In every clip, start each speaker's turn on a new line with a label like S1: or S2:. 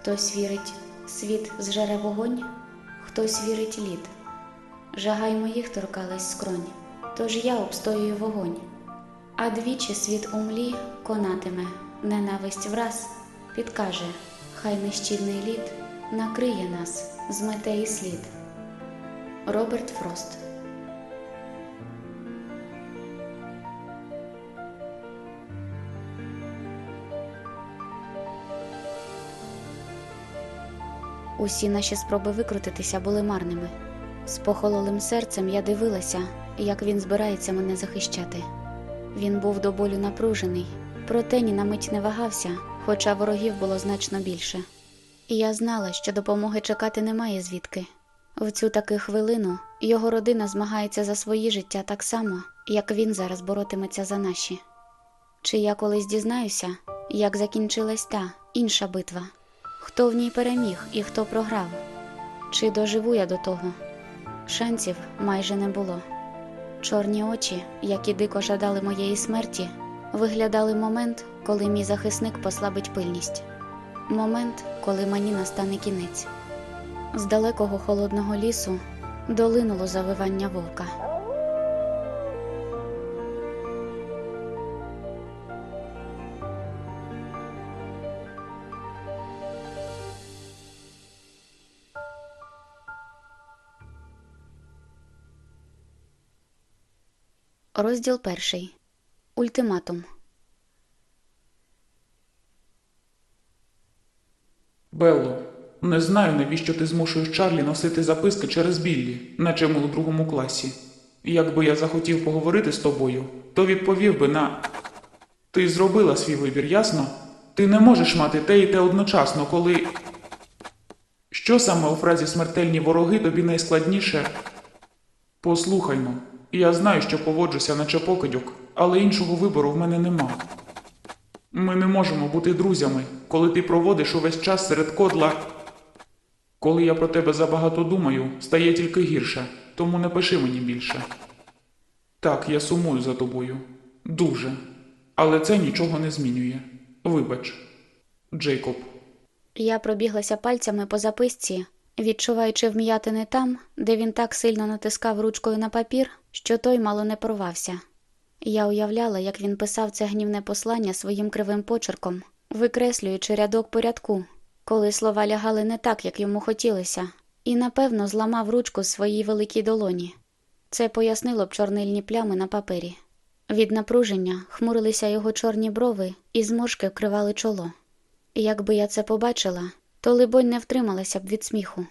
S1: Хтось вірить, світ зжере вогонь, хтось вірить лід. Жага й моїх торкалась скронь, тож я обстоюю вогонь. А двічі світ у млі конатиме, ненависть враз підкаже, хай нещільний лід накриє нас, змете і слід. Роберт Фрост Усі наші спроби викрутитися були марними. З похололим серцем я дивилася, як він збирається мене захищати. Він був до болю напружений, проте ні на мить не вагався, хоча ворогів було значно більше. І я знала, що допомоги чекати немає звідки. В цю таки хвилину його родина змагається за свої життя так само, як він зараз боротиметься за наші. Чи я колись дізнаюся, як закінчилась та інша битва? Хто в ній переміг і хто програв? Чи доживу я до того? Шансів майже не було. Чорні очі, які дико жадали моєї смерті, виглядали момент, коли мій захисник послабить пильність, момент, коли мені настане кінець. З далекого холодного лісу долинуло завивання вовка. Розділ перший. Ультиматум.
S2: Белло, не знаю, навіщо ти змушуєш Чарлі носити записки через Біллі, наче ми у другому класі. Якби я захотів поговорити з тобою, то відповів би на. Ти зробила свій вибір, ясно? Ти не можеш мати те і те одночасно, коли. Що саме у фразі смертельні вороги тобі найскладніше? Послухаймо, я знаю, що поводжуся наче покидьок, але іншого вибору в мене нема. Ми не можемо бути друзями, коли ти проводиш увесь час серед кодла. Коли я про тебе забагато думаю, стає тільки гірше, тому не пиши мені більше. Так, я сумую за тобою. Дуже. Але це нічого не змінює. Вибач, Джейкоб.
S1: Я пробіглася пальцями по записці, відчуваючи вм'ятини там, де він так сильно натискав ручкою на папір, що той мало не порвався. Я уявляла, як він писав це гнівне послання своїм кривим почерком, викреслюючи рядок по рядку, коли слова лягали не так, як йому хотілося, і напевно зламав ручку своїй великій долоні. Це пояснило б чорнильні плями на папері. Від напруження хмурилися його чорні брови і зморшки вкривали чоло. Якби я це побачила, то, либонь, не втрималася б від сміху.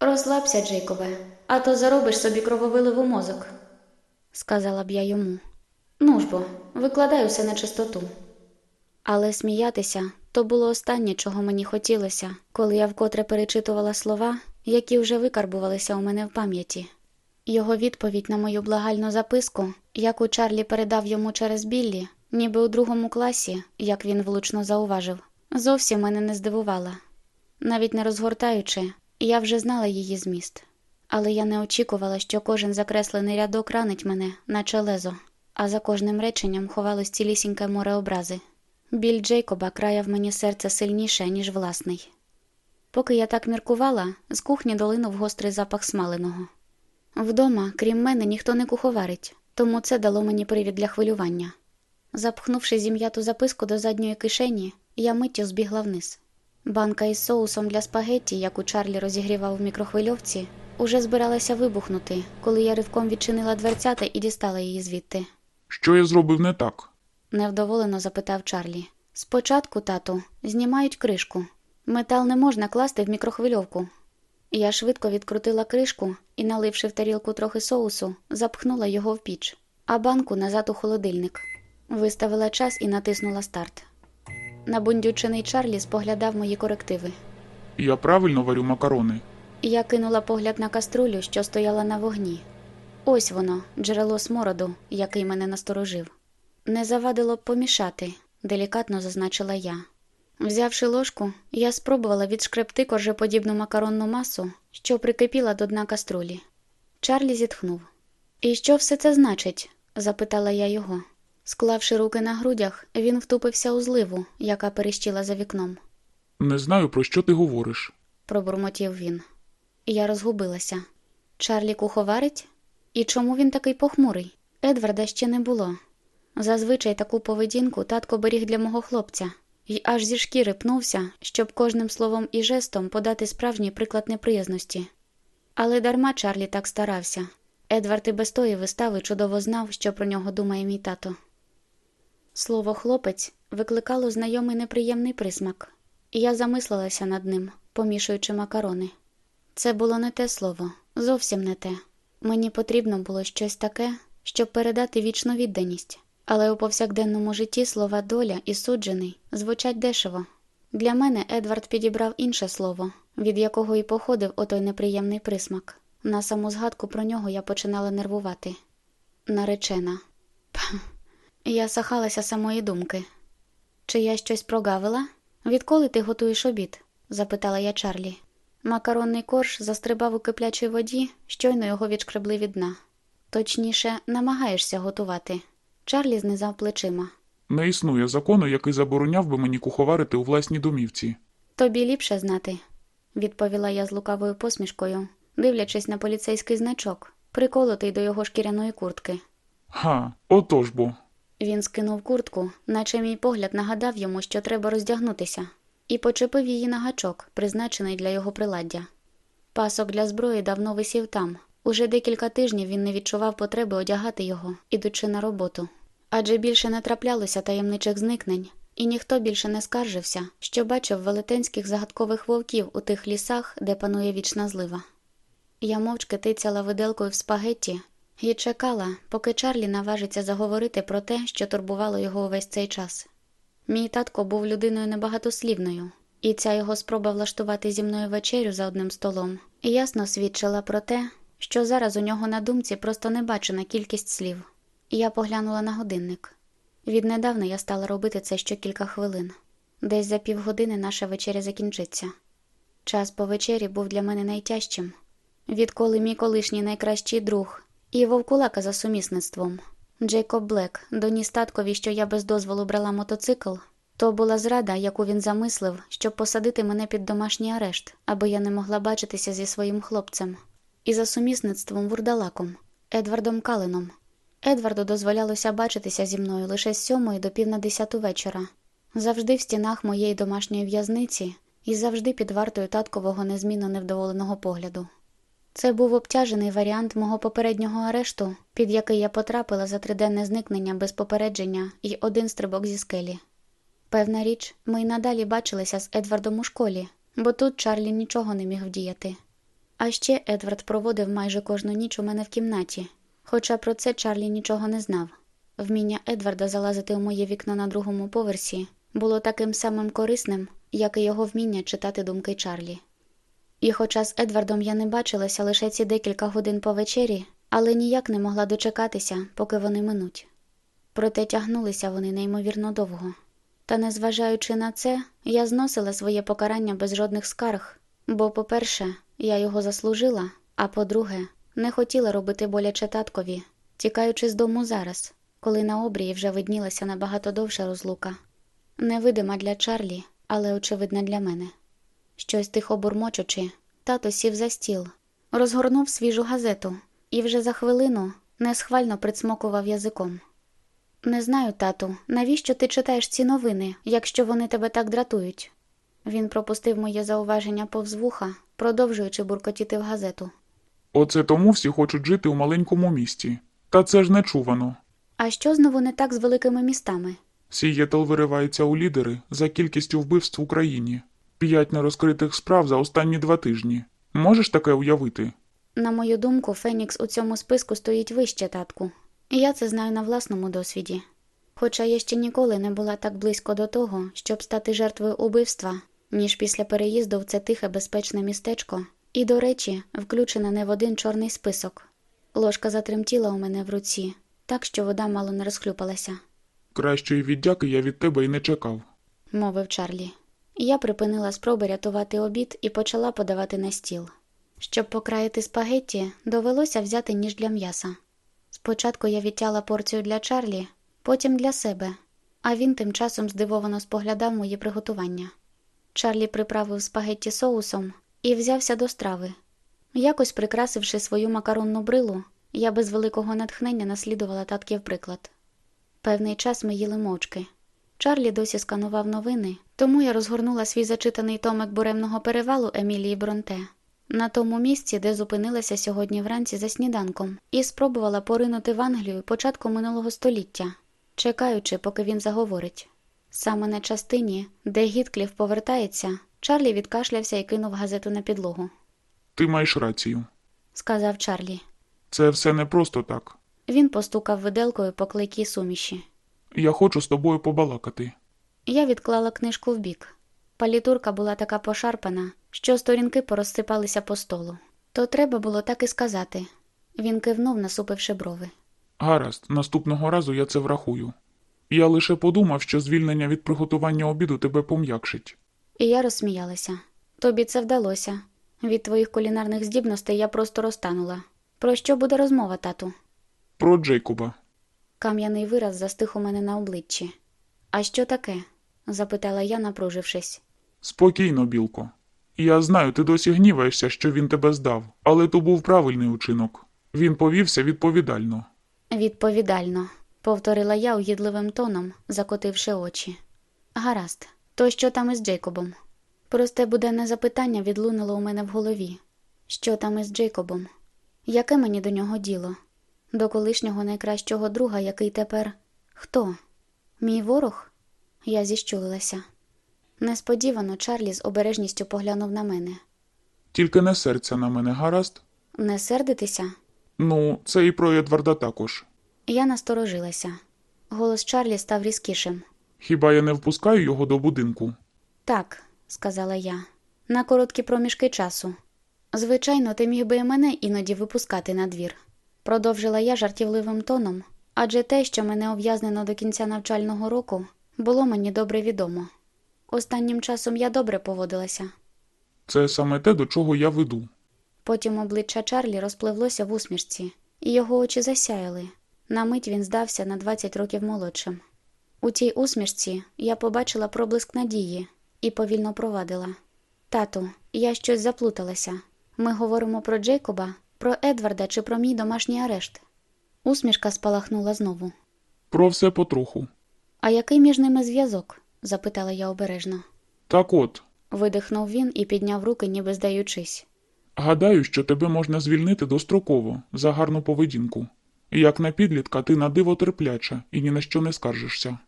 S1: Розслабся, Джейкобе, а то заробиш собі крововиливу мозок, сказала б я йому. Ну ж бо, викладай усе на чистоту. Але сміятися то було останнє, чого мені хотілося, коли я вкотре перечитувала слова, які вже викарбувалися у мене в пам'яті. Його відповідь на мою благальну записку, яку Чарлі передав йому через Біллі, ніби у другому класі, як він влучно зауважив, зовсім мене не здивувала. Навіть не розгортаючи, я вже знала її зміст, але я не очікувала, що кожен закреслений рядок ранить мене, наче лезо, а за кожним реченням ховалось цілісіньке море образи. Біль Джейкоба краяв мені серце сильніше, ніж власний. Поки я так міркувала, з кухні долинув гострий запах смаленого. Вдома, крім мене, ніхто не куховарить, тому це дало мені привід для хвилювання. Запхнувши зім'яту записку до задньої кишені, я миттю збігла вниз. Банка із соусом для спагетті, яку Чарлі розігрівав в мікрохвильовці, уже збиралася вибухнути, коли я ривком відчинила дверцята і дістала її звідти.
S2: Що я зробив не так?
S1: невдоволено запитав Чарлі. Спочатку, тату, знімають кришку. Метал не можна класти в мікрохвильовку. Я швидко відкрутила кришку і, наливши в тарілку трохи соусу, запхнула його в піч, а банку назад у холодильник. Виставила час і натиснула старт. Набундючений Чарлі споглядав мої корективи.
S2: Я правильно варю макарони.
S1: Я кинула погляд на каструлю, що стояла на вогні. Ось воно, джерело смороду, який мене насторожив. Не завадило б помішати, делікатно зазначила я. Взявши ложку, я спробувала відшкребти коржеподібну макаронну масу, що прикипіла до дна каструлі. Чарлі зітхнув. І що все це значить? запитала я його. Склавши руки на грудях, він втупився у зливу, яка перещила за вікном.
S2: Не знаю, про що ти говориш.
S1: пробурмотів він. Я розгубилася. Чарлі куховарить? І чому він такий похмурий? Едварда ще не було. Зазвичай таку поведінку татко беріг для мого хлопця, і аж зі шкіри пнувся, щоб кожним словом і жестом подати справжній приклад неприязності. Але дарма Чарлі так старався. Едвард і без тої вистави чудово знав, що про нього думає мій тато. Слово хлопець викликало знайомий неприємний присмак, і я замислилася над ним, помішуючи макарони. Це було не те слово, зовсім не те. Мені потрібно було щось таке, щоб передати вічну відданість, але у повсякденному житті слова доля і суджений звучать дешево. Для мене Едвард підібрав інше слово, від якого і походив отой неприємний присмак. На саму згадку про нього я починала нервувати. Наречена. Пх. Я сахалася самої думки. Чи я щось прогавила? Відколи ти готуєш обід? запитала я Чарлі. Макаронний корж застрибав у киплячій воді, щойно його відшкребли від дна. Точніше, намагаєшся готувати. Чарлі знизав плечима.
S2: Не існує закону, який забороняв би мені куховарити у власній домівці.
S1: Тобі ліпше знати, відповіла я з лукавою посмішкою, дивлячись на поліцейський значок, приколотий до його шкіряної куртки.
S2: Га, отож бо.
S1: Він скинув куртку, наче мій погляд нагадав йому, що треба роздягнутися, і почепив її на гачок, призначений для його приладдя. Пасок для зброї давно висів там. Уже декілька тижнів він не відчував потреби одягати його, ідучи на роботу. Адже більше не траплялося таємничих зникнень, і ніхто більше не скаржився, що бачив велетенських загадкових вовків у тих лісах, де панує вічна злива. Я мовчки тицяла виделкою в спагетті і чекала, поки Чарлі наважиться заговорити про те, що турбувало його увесь цей час. Мій татко був людиною небагатослівною, і ця його спроба влаштувати зі мною вечерю за одним столом ясно свідчила про те, що зараз у нього на думці просто небачена кількість слів. Я поглянула на годинник. Віднедавна я стала робити це щокілька хвилин. Десь за півгодини наша вечеря закінчиться. Час по вечері був для мене найтяжчим. Відколи мій колишній найкращий друг і вовкулака за сумісництвом Джейкоб Блек доніс таткові, що я без дозволу брала мотоцикл, то була зрада, яку він замислив, щоб посадити мене під домашній арешт, аби я не могла бачитися зі своїм хлопцем, і за сумісництвом вурдалаком Едвардом Калином. Едварду дозволялося бачитися зі мною лише з сьомої до пів на десяту вечора, завжди в стінах моєї домашньої в'язниці і завжди під вартою таткового незмінно невдоволеного погляду. Це був обтяжений варіант мого попереднього арешту, під який я потрапила за триденне зникнення без попередження і один стрибок зі скелі. Певна річ, ми й надалі бачилися з Едвардом у школі, бо тут Чарлі нічого не міг вдіяти. А ще Едвард проводив майже кожну ніч у мене в кімнаті, хоча про це Чарлі нічого не знав. Вміння Едварда залазити у моє вікно на другому поверсі було таким самим корисним, як і його вміння читати думки Чарлі. І хоча з Едвардом я не бачилася лише ці декілька годин по вечері, але ніяк не могла дочекатися, поки вони минуть. Проте тягнулися вони неймовірно довго. Та, незважаючи на це, я зносила своє покарання без жодних скарг, бо, по-перше, я його заслужила, а по-друге, не хотіла робити боляче таткові, тікаючи з дому зараз, коли на обрії вже виднілася набагато довша розлука. Невидима для Чарлі, але очевидна для мене. Щось тихо бурмочучи, тато сів за стіл, розгорнув свіжу газету і вже за хвилину несхвально прицмокував язиком. Не знаю, тату, навіщо ти читаєш ці новини, якщо вони тебе так дратують? Він пропустив моє зауваження повз вуха, продовжуючи буркотіти в газету.
S2: Оце тому всі хочуть жити у маленькому місті. Та це ж нечувано.
S1: А що знову не так з великими містами?
S2: Сієтл виривається у лідери за кількістю вбивств в Україні. П'ять нерозкритих справ за останні два тижні. Можеш таке уявити?
S1: На мою думку, Фенікс у цьому списку стоїть вище татку. І я це знаю на власному досвіді. Хоча я ще ніколи не була так близько до того, щоб стати жертвою убивства, ніж після переїзду в це тихе безпечне містечко, і, до речі, включена не в один чорний список. Ложка затремтіла у мене в руці, так що вода мало не розхлюпалася,
S2: Кращої віддяки я від тебе й не чекав.
S1: мовив Чарлі. Я припинила спроби рятувати обід і почала подавати на стіл. Щоб покраїти спагетті, довелося взяти ніж для м'яса. Спочатку я відтяла порцію для Чарлі, потім для себе, а він тим часом здивовано споглядав мої приготування. Чарлі приправив спагетті соусом і взявся до страви. Якось прикрасивши свою макаронну брилу, я без великого натхнення наслідувала татків приклад. Певний час ми їли мовчки. Чарлі досі сканував новини, тому я розгорнула свій зачитаний томик буремного перевалу Емілії Бронте на тому місці, де зупинилася сьогодні вранці за сніданком, і спробувала поринути в Англію початку минулого століття, чекаючи, поки він заговорить. Саме на частині, де Гіткліф повертається, Чарлі відкашлявся і кинув газету на підлогу.
S2: Ти маєш рацію.
S1: Сказав Чарлі.
S2: Це все не просто так.
S1: Він постукав виделкою по клейкій суміші.
S2: Я хочу з тобою побалакати.
S1: Я відклала книжку вбік. Палітурка була така пошарпана, що сторінки порозсипалися по столу. То треба було так і сказати. Він кивнув, насупивши брови.
S2: Гаразд, наступного разу я це врахую. Я лише подумав, що звільнення від приготування обіду тебе пом'якшить.
S1: І я розсміялася. Тобі це вдалося. Від твоїх кулінарних здібностей я просто розтанула. Про що буде розмова, тату?
S2: Про Джейкоба.
S1: Кам'яний вираз застиг у мене на обличчі. А що таке? запитала я, напружившись.
S2: Спокійно, білко. Я знаю, ти досі гніваєшся, що він тебе здав, але то був правильний учинок. Він повівся відповідально.
S1: Відповідально, повторила я угідливим тоном, закотивши очі. Гаразд, то що там із Джейкобом? Просте буденне запитання відлунило у мене в голові. Що там із Джейкобом? Яке мені до нього діло? До колишнього найкращого друга, який тепер хто? Мій ворог? Я зіщулилася. Несподівано Чарлі з обережністю поглянув на мене.
S2: Тільки не серця на мене, гаразд?
S1: Не сердитися?
S2: Ну, це і про Едварда також.
S1: Я насторожилася. Голос Чарлі став різкішим.
S2: Хіба я не впускаю його до будинку?
S1: Так, сказала я, на короткі проміжки часу. Звичайно, ти міг би і мене іноді випускати на двір. Продовжила я жартівливим тоном, адже те, що мене ув'язнено до кінця навчального року, було мені добре відомо. Останнім часом я добре поводилася.
S2: Це саме те, до чого я веду.
S1: Потім обличчя Чарлі розпливлося в усмішці, і його очі засяяли. На мить він здався на 20 років молодшим. У тій усмішці я побачила проблиск надії і повільно провадила. Тату, я щось заплуталася. Ми говоримо про Джейкоба, про Едварда чи про мій домашній арешт. Усмішка спалахнула знову.
S2: Про все потроху.
S1: А який між ними зв'язок? запитала я обережно.
S2: Так от,
S1: Видихнув він і підняв руки, ніби здаючись.
S2: гадаю, що тебе можна звільнити достроково за гарну поведінку. Як на підлітка, ти на диво терпляча і ні на що не скаржишся.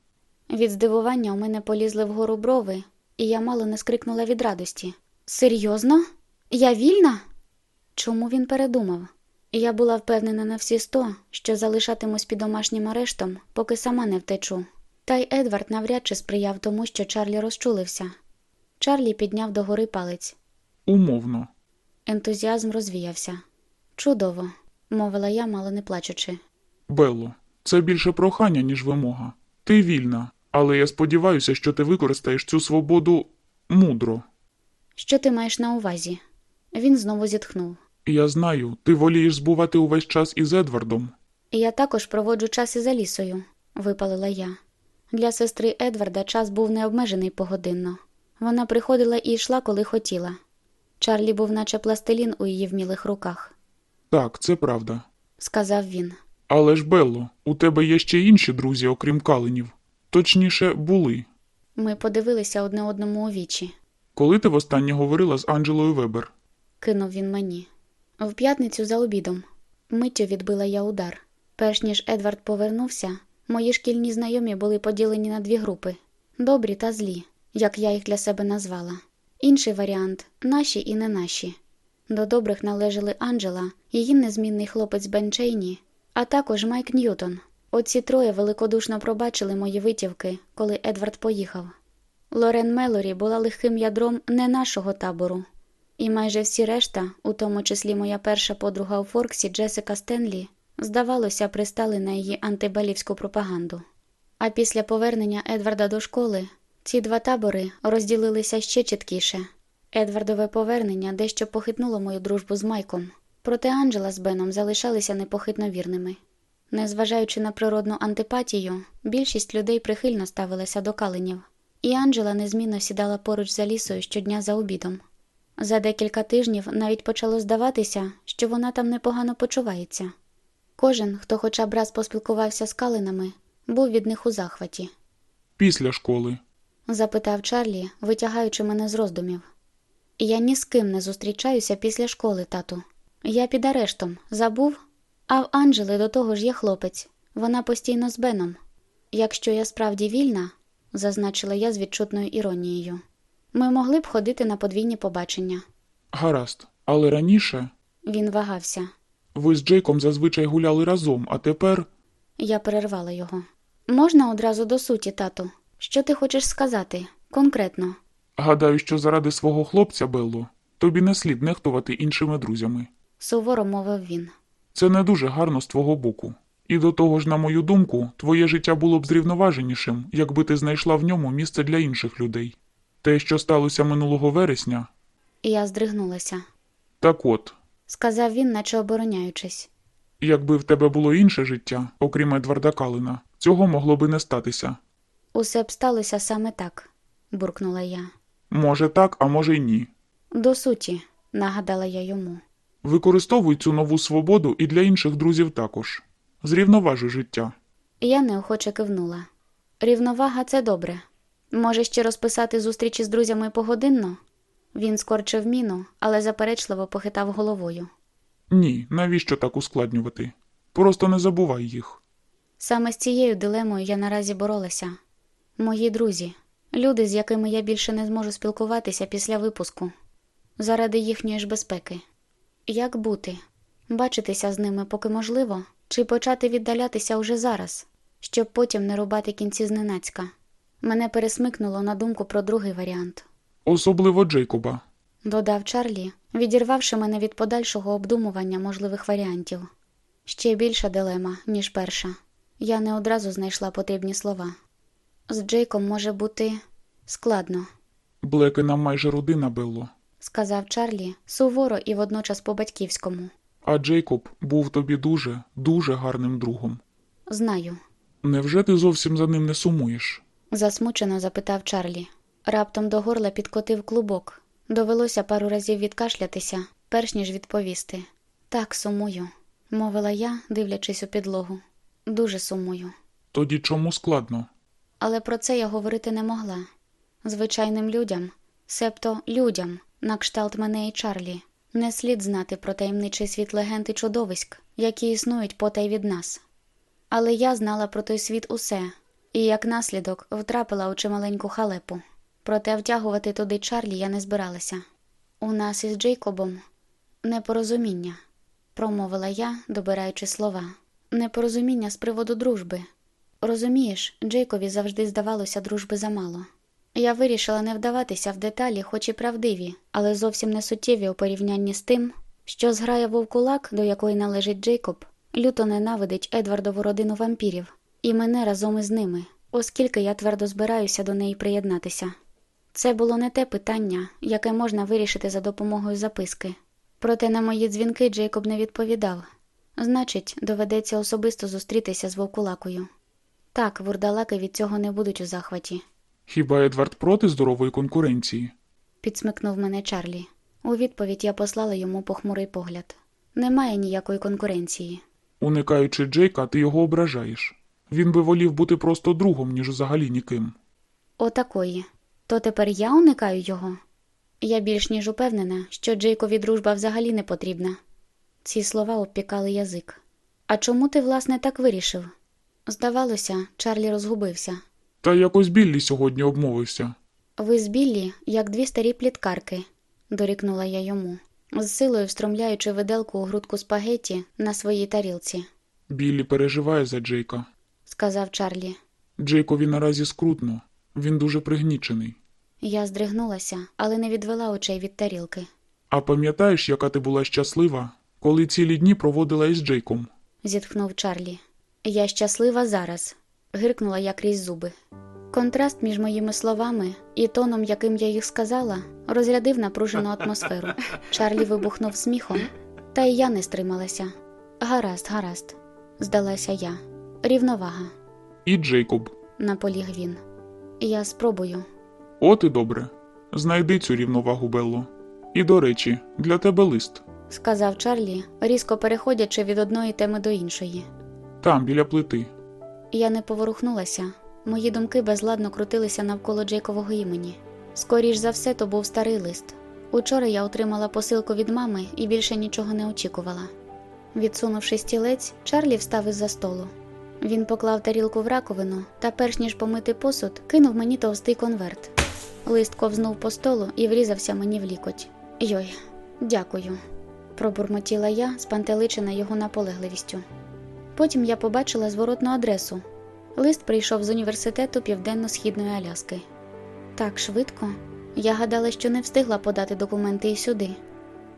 S1: Від здивування у мене полізли вгору брови, і я мало не скрикнула від радості. Серйозно? Я вільна? Чому він передумав? Я була впевнена на всі сто, що залишатимусь під домашнім арештом, поки сама не втечу. Та й Едвард навряд чи сприяв тому, що Чарлі розчулився. Чарлі підняв догори палець.
S2: Умовно.
S1: Ентузіазм розвіявся. Чудово, мовила я, мало не плачучи.
S2: Белло, це більше прохання, ніж вимога. Ти вільна, але я сподіваюся, що ти використаєш цю свободу мудро.
S1: Що ти маєш на увазі? Він знову зітхнув.
S2: Я знаю, ти волієш збувати увесь час із Едвардом.
S1: Я також проводжу час із Алісою, випалила я. Для сестри Едварда час був необмежений погодинно. Вона приходила і йшла, коли хотіла. Чарлі був наче пластилін у її вмілих руках,
S2: Так, це правда.
S1: сказав він.
S2: Але ж, Белло, у тебе є ще інші друзі, окрім каленів. Точніше, були.
S1: Ми подивилися одне одному у вічі.
S2: Коли ти востаннє говорила з Анджелою Вебер?
S1: Кинув він мені. В п'ятницю за обідом. Миттю відбила я удар. Перш ніж Едвард повернувся, мої шкільні знайомі були поділені на дві групи добрі та злі, як я їх для себе назвала. Інший варіант наші і не наші. До добрих належали Анджела, її незмінний хлопець Бен Чейні, а також Майк Ньютон, Оці троє великодушно пробачили мої витівки, коли Едвард поїхав. Лорен Мелорі була легким ядром не нашого табору, і майже всі решта, у тому числі моя перша подруга у Форксі Джесика Стенлі, здавалося, пристали на її антибелівську пропаганду. А після повернення Едварда до школи ці два табори розділилися ще чіткіше. Едвардове повернення дещо похитнуло мою дружбу з Майком, проте Анджела з Беном залишалися непохитно вірними. Незважаючи на природну антипатію, більшість людей прихильно ставилася до каленів, і Анджела незмінно сідала поруч за лісою щодня за обідом. За декілька тижнів навіть почало здаватися, що вона там непогано почувається. Кожен, хто хоча б раз поспілкувався з калинами, був від них у захваті,
S2: Після школи.
S1: запитав Чарлі, витягаючи мене з роздумів. Я ні з ким не зустрічаюся після школи, тату. Я під арештом, забув? А в Анджели до того ж є хлопець. Вона постійно з Беном. Якщо я справді вільна, зазначила я з відчутною іронією, ми могли б ходити на подвійні побачення.
S2: Гаразд. Але раніше
S1: Він вагався.
S2: ви з Джейком зазвичай гуляли разом, а тепер.
S1: Я перервала його. Можна одразу до суті, тату? Що ти хочеш сказати? Конкретно.
S2: Гадаю, що заради свого хлопця, Белло, тобі не слід нехтувати іншими друзями.
S1: суворо мовив він.
S2: Це не дуже гарно з твого боку. І до того ж, на мою думку, твоє життя було б зрівноваженішим, якби ти знайшла в ньому місце для інших людей. Те, що сталося минулого вересня,
S1: я здригнулася.
S2: так от,
S1: Сказав він, наче обороняючись.
S2: якби в тебе було інше життя, окрім Едварда Калина, цього могло би не статися.
S1: Усе б сталося саме так, буркнула я.
S2: Може так, а може й ні.
S1: До суті, нагадала я йому.
S2: Використовуй цю нову свободу і для інших друзів також. Зрівноважуй життя.
S1: Я неохоче кивнула. Рівновага це добре. Може ще розписати зустрічі з друзями погодинно? Він скорчив міну, але заперечливо похитав головою.
S2: Ні, навіщо так ускладнювати? Просто не забувай їх.
S1: Саме з цією дилемою я наразі боролася. Мої друзі, люди, з якими я більше не зможу спілкуватися після випуску, заради їхньої ж безпеки. Як бути? Бачитися з ними поки можливо, чи почати віддалятися уже зараз, щоб потім не рубати кінці зненацька. Мене пересмикнуло на думку про другий варіант.
S2: Особливо Джейкоба.
S1: Додав Чарлі, відірвавши мене від подальшого обдумування можливих варіантів. Ще більша дилема, ніж перша. Я не одразу знайшла потрібні слова. З Джейком може бути складно,
S2: Блекена майже родина Белло.
S1: сказав Чарлі суворо і водночас по-батьківському.
S2: А Джейкоб був тобі дуже, дуже гарним другом.
S1: Знаю,
S2: Невже ти зовсім за ним не сумуєш?
S1: Засмучено запитав Чарлі. Раптом до горла підкотив клубок. Довелося пару разів відкашлятися, перш ніж відповісти. Так, сумую, мовила я, дивлячись у підлогу. Дуже сумую.
S2: Тоді чому складно?
S1: Але про це я говорити не могла. Звичайним людям, себто людям, на кшталт мене і Чарлі, не слід знати про таємничий світ легенд і чудовиськ, які існують потай від нас. Але я знала про той світ усе, і як наслідок втрапила у чималеньку халепу. Проте втягувати туди Чарлі я не збиралася. У нас із Джейкобом непорозуміння, промовила я, добираючи слова. Непорозуміння з приводу дружби. Розумієш, Джейкові завжди здавалося дружби замало. Я вирішила не вдаватися в деталі, хоч і правдиві, але зовсім не суттєві у порівнянні з тим, що зграя вовкулак, до якої належить Джейкоб, люто ненавидить Едвардову родину вампірів, і мене разом із ними, оскільки я твердо збираюся до неї приєднатися. Це було не те питання, яке можна вирішити за допомогою записки. Проте на мої дзвінки Джейкоб не відповідав. Значить, доведеться особисто зустрітися з вовкулакою. Так, вурдалаки від цього не будуть у захваті,
S2: Хіба Едвард проти здорової конкуренції?
S1: підсмикнув мене Чарлі. У відповідь я послала йому похмурий погляд. Немає ніякої конкуренції.
S2: Уникаючи Джейка, ти його ображаєш. Він би волів бути просто другом, ніж взагалі ніким.
S1: Отакої. То тепер я уникаю його. Я більш ніж упевнена, що Джейкові дружба взагалі не потрібна. Ці слова обпікали язик. А чому ти, власне, так вирішив? Здавалося, Чарлі розгубився.
S2: Та якось Біллі сьогодні обмовився.
S1: Ви з Біллі, як дві старі пліткарки, дорікнула я йому, з силою встромляючи виделку у грудку спагетті на своїй тарілці.
S2: Біллі переживає за Джейка.
S1: Сказав Чарлі.
S2: Джейкові наразі скрутно, він дуже пригнічений.
S1: Я здригнулася, але не відвела очей від тарілки.
S2: А пам'ятаєш, яка ти була щаслива, коли цілі дні проводила із Джейком?
S1: зітхнув Чарлі. Я щаслива зараз, гиркнула я крізь зуби. Контраст між моїми словами і тоном, яким я їх сказала, розрядив напружену атмосферу. Чарлі вибухнув сміхом, та й я не стрималася. Гаразд, гаразд, здалася я. Рівновага,
S2: І Джейкоб.
S1: наполіг він. Я спробую.
S2: От і добре. Знайди цю рівновагу, Белло. І до речі, для тебе лист.
S1: сказав Чарлі, різко переходячи від одної теми до іншої.
S2: Там, біля плити.
S1: Я не поворухнулася. Мої думки безладно крутилися навколо Джейкового імені. Скоріш за все, то був старий лист. Учора я отримала посилку від мами і більше нічого не очікувала. Відсунувши стілець, Чарлі встав із за столу. Він поклав тарілку в раковину та, перш ніж помити посуд, кинув мені товстий конверт. Лист ковзнув по столу і врізався мені в лікоть. Йой, дякую, пробурмотіла я, спантеличена його наполегливістю. Потім я побачила зворотну адресу. Лист прийшов з університету Південно-Східної Аляски. Так швидко. Я гадала, що не встигла подати документи і сюди.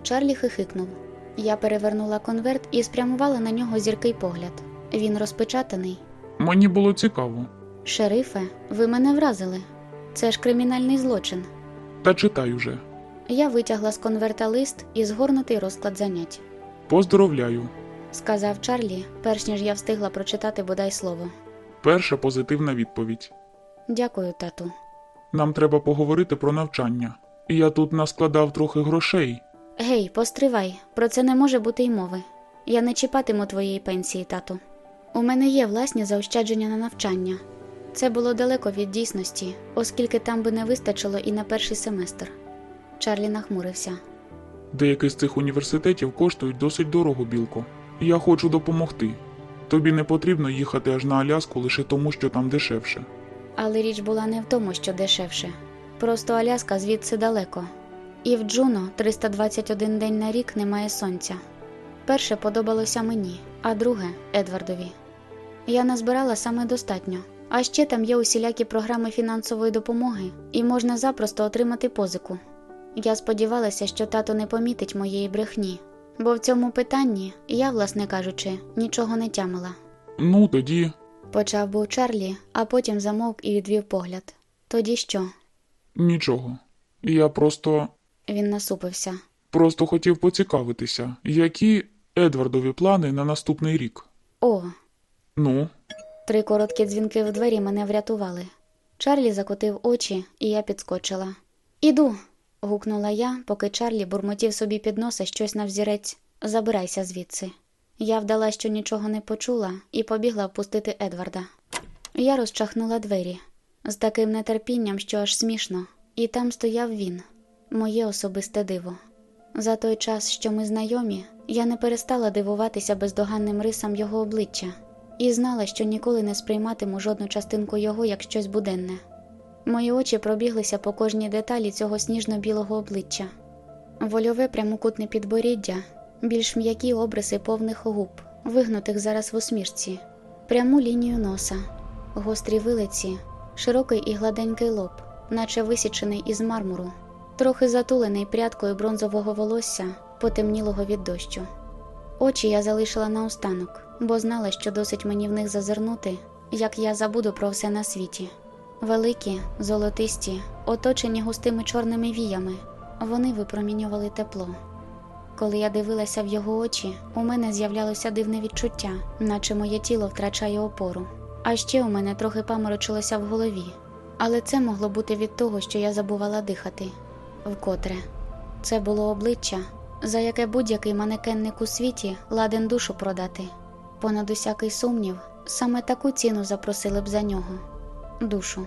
S1: Чарлі хихикнув. Я перевернула конверт і спрямувала на нього зіркий погляд. Він розпечатаний.
S2: Мені було цікаво.
S1: Шерифе, ви мене вразили. Це ж кримінальний злочин.
S2: Та читай уже.
S1: Я витягла з конверта лист і згорнутий розклад занять,
S2: Поздоровляю.
S1: сказав Чарлі, перш ніж я встигла прочитати бодай слово.
S2: Перша позитивна відповідь.
S1: Дякую, тату.
S2: Нам треба поговорити про навчання. Я тут наскладав трохи грошей.
S1: Гей, постривай, про це не може бути й мови. Я не чіпатиму твоєї пенсії, тату. У мене є власні заощадження на навчання. Це було далеко від дійсності, оскільки там би не вистачило і на перший семестр. Чарлі нахмурився.
S2: Деякі з цих університетів коштують досить дорого, білко. Я хочу допомогти. Тобі не потрібно їхати аж на Аляску лише тому, що там дешевше.
S1: Але річ була не в тому, що дешевше. Просто Аляска звідси далеко. І в Джуно 321 день на рік немає сонця. Перше подобалося мені, а друге Едвардові. Я назбирала саме достатньо. А ще там є усілякі програми фінансової допомоги, і можна запросто отримати позику. Я сподівалася, що тато не помітить моєї брехні, бо в цьому питанні я, власне кажучи, нічого не тямила.
S2: Ну, тоді.
S1: Почав був Чарлі, а потім замовк і відвів погляд. Тоді що?
S2: Нічого. Я просто.
S1: Він насупився.
S2: просто хотів поцікавитися, які Едвардові плани на наступний рік.
S1: О,
S2: Ну,
S1: три короткі дзвінки в двері мене врятували. Чарлі закотив очі, і я підскочила. Іду. гукнула я, поки Чарлі бурмотів собі під носа щось на взірець. Забирайся звідси. Я вдала, що нічого не почула, і побігла впустити Едварда. Я розчахнула двері з таким нетерпінням, що аж смішно, і там стояв він, моє особисте диво. За той час, що ми знайомі, я не перестала дивуватися бездоганним рисам його обличчя і знала, що ніколи не сприйматиму жодну частинку його як щось буденне. Мої очі пробіглися по кожній деталі цього сніжно-білого обличчя, вольове прямокутне підборіддя, більш м'які обриси повних губ, вигнутих зараз в усмішці, пряму лінію носа, гострі вилиці, широкий і гладенький лоб, наче висічений із мармуру, трохи затулений прядкою бронзового волосся, потемнілого від дощу. Очі я залишила наостанок, бо знала, що досить мені в них зазирнути, як я забуду про все на світі. Великі, золотисті, оточені густими чорними віями, вони випромінювали тепло. Коли я дивилася в його очі, у мене з'являлося дивне відчуття, наче моє тіло втрачає опору. А ще у мене трохи паморочилося в голові. Але це могло бути від того, що я забувала дихати. Вкотре. Це було обличчя, за яке будь-який манекенник у світі ладен душу продати. Понад усякий сумнів, саме таку ціну запросили б за нього душу.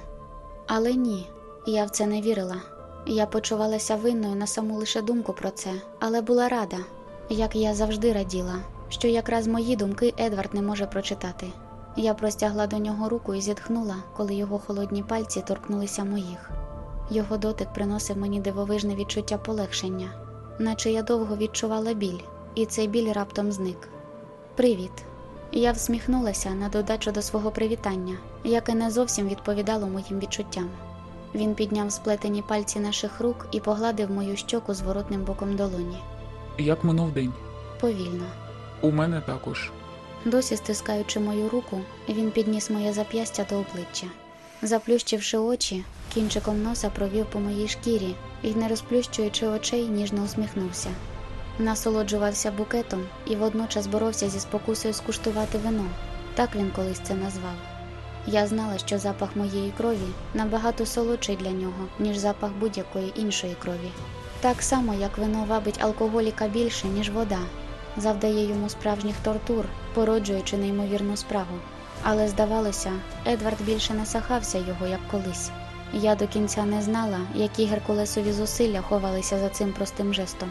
S1: Але ні, я в це не вірила. Я почувалася винною на саму лише думку про це, але була рада, як я завжди раділа, що якраз мої думки Едвард не може прочитати. Я простягла до нього руку і зітхнула, коли його холодні пальці торкнулися моїх. Його дотик приносив мені дивовижне відчуття полегшення, наче я довго відчувала біль, і цей біль раптом зник. Привіт, Я всміхнулася на додачу до свого привітання, яке не зовсім відповідало моїм відчуттям. Він підняв сплетені пальці наших рук і погладив мою щоку зворотним боком долоні.
S2: Як минув день?
S1: Повільно.
S2: У мене також.
S1: Досі стискаючи мою руку, він підніс моє зап'ястя до обличчя. Заплющивши очі, кінчиком носа провів по моїй шкірі і, не розплющуючи очей, ніжно усміхнувся. Насолоджувався букетом і водночас боровся зі спокусою скуштувати вино. Так він колись це назвав. Я знала, що запах моєї крові набагато солодший для нього, ніж запах будь-якої іншої крові. Так само, як вино вабить алкоголіка більше, ніж вода, завдає йому справжніх тортур, породжуючи неймовірну справу. Але здавалося, Едвард більше не сахався його, як колись. Я до кінця не знала, які геркулесові зусилля ховалися за цим простим жестом.